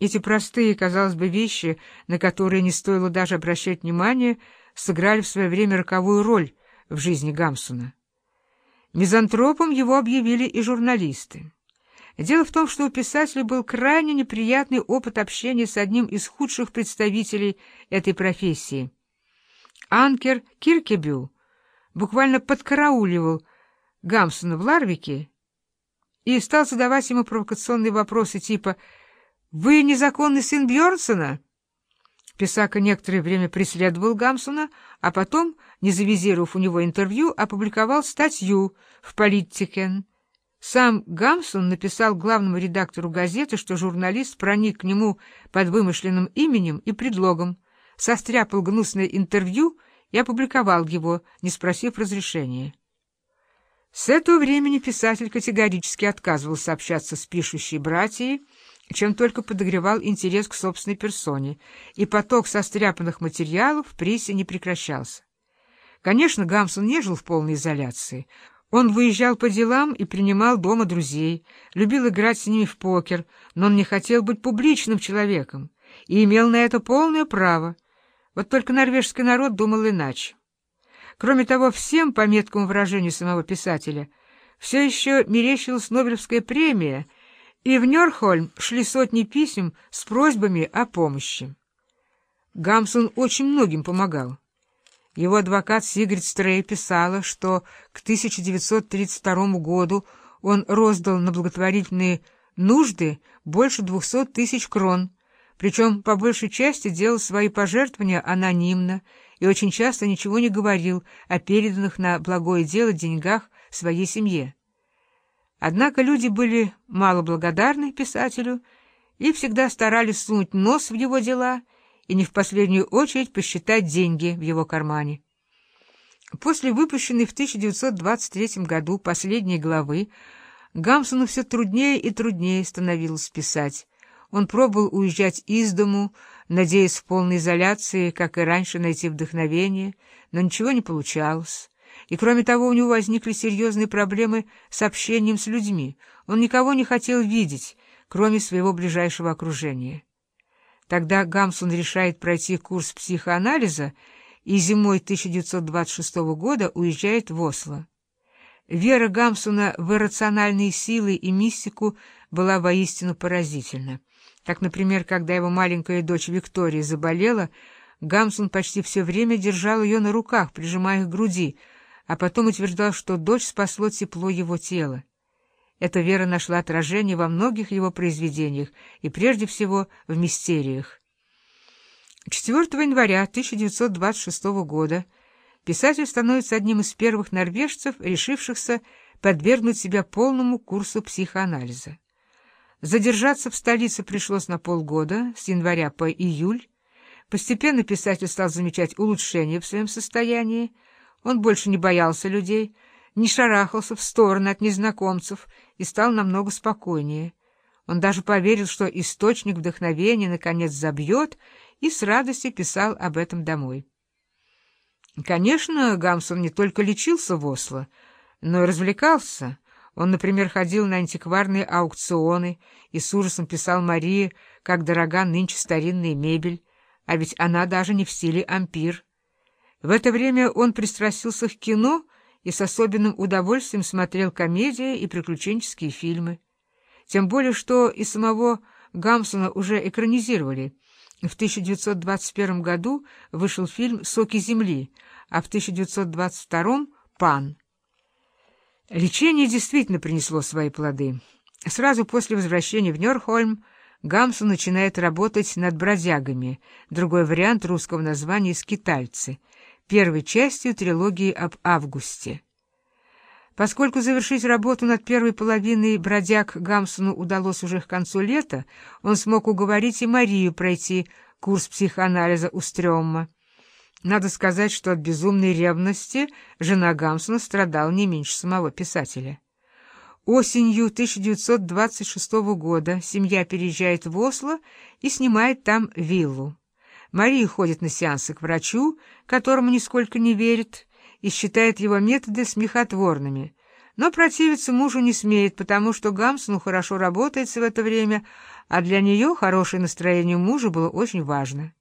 Эти простые, казалось бы, вещи, на которые не стоило даже обращать внимание, сыграли в свое время роковую роль в жизни Гамсуна. Мизантропом его объявили и журналисты. Дело в том, что у писателя был крайне неприятный опыт общения с одним из худших представителей этой профессии. Анкер Киркебю буквально подкарауливал Гамсона в Ларвике и стал задавать ему провокационные вопросы типа «Вы незаконный сын Бьернсона?» Писака некоторое время преследовал Гамсона, а потом, не завизировав у него интервью, опубликовал статью в «Политикен». Сам Гамсон написал главному редактору газеты, что журналист проник к нему под вымышленным именем и предлогом, состряпал гнусное интервью и опубликовал его, не спросив разрешения. С этого времени писатель категорически отказывался общаться с пишущей братьей, чем только подогревал интерес к собственной персоне, и поток состряпанных материалов в прессе не прекращался. Конечно, Гамсон не жил в полной изоляции. Он выезжал по делам и принимал дома друзей, любил играть с ними в покер, но он не хотел быть публичным человеком и имел на это полное право. Вот только норвежский народ думал иначе. Кроме того, всем, по меткому выражению самого писателя, все еще мерещилась Нобелевская премия — и в Нёрхольм шли сотни писем с просьбами о помощи. Гамсун очень многим помогал. Его адвокат Сигрид Стрей писала, что к 1932 году он роздал на благотворительные нужды больше 200 тысяч крон, причем по большей части делал свои пожертвования анонимно и очень часто ничего не говорил о переданных на благое дело деньгах своей семье. Однако люди были мало благодарны писателю и всегда старались сунуть нос в его дела и не в последнюю очередь посчитать деньги в его кармане. После выпущенной в 1923 году последней главы Гамсону все труднее и труднее становилось писать. Он пробовал уезжать из дому, надеясь в полной изоляции, как и раньше, найти вдохновение, но ничего не получалось. И кроме того, у него возникли серьезные проблемы с общением с людьми. Он никого не хотел видеть, кроме своего ближайшего окружения. Тогда Гамсун решает пройти курс психоанализа и зимой 1926 года уезжает в Осло. Вера Гамсуна в иррациональные силы и мистику была воистину поразительна. Так, например, когда его маленькая дочь Виктория заболела, Гамсун почти все время держал ее на руках, прижимая к груди — а потом утверждал, что дочь спасло тепло его тела. Эта вера нашла отражение во многих его произведениях и прежде всего в мистериях. 4 января 1926 года писатель становится одним из первых норвежцев, решившихся подвергнуть себя полному курсу психоанализа. Задержаться в столице пришлось на полгода, с января по июль. Постепенно писатель стал замечать улучшение в своем состоянии, он больше не боялся людей, не шарахался в стороны от незнакомцев и стал намного спокойнее. Он даже поверил, что источник вдохновения наконец забьет, и с радостью писал об этом домой. Конечно, Гамсон не только лечился в Осло, но и развлекался. Он, например, ходил на антикварные аукционы и с ужасом писал Марии, как дорога нынче старинная мебель, а ведь она даже не в стиле ампир. В это время он пристрастился к кино и с особенным удовольствием смотрел комедии и приключенческие фильмы. Тем более, что и самого Гамсона уже экранизировали. В 1921 году вышел фильм «Соки земли», а в 1922 — «Пан». Лечение действительно принесло свои плоды. Сразу после возвращения в Нёрхольм Гамсон начинает работать над «Бродягами», другой вариант русского названия «Скитальцы», первой частью трилогии об Августе. Поскольку завершить работу над первой половиной бродяг Гамсону удалось уже к концу лета, он смог уговорить и Марию пройти курс психоанализа у Стрёмма. Надо сказать, что от безумной ревности жена Гамсона страдала не меньше самого писателя. Осенью 1926 года семья переезжает в Осло и снимает там виллу. Мария ходит на сеансы к врачу, которому нисколько не верит, и считает его методы смехотворными. Но противиться мужу не смеет, потому что Гамсону хорошо работается в это время, а для нее хорошее настроение мужа было очень важно.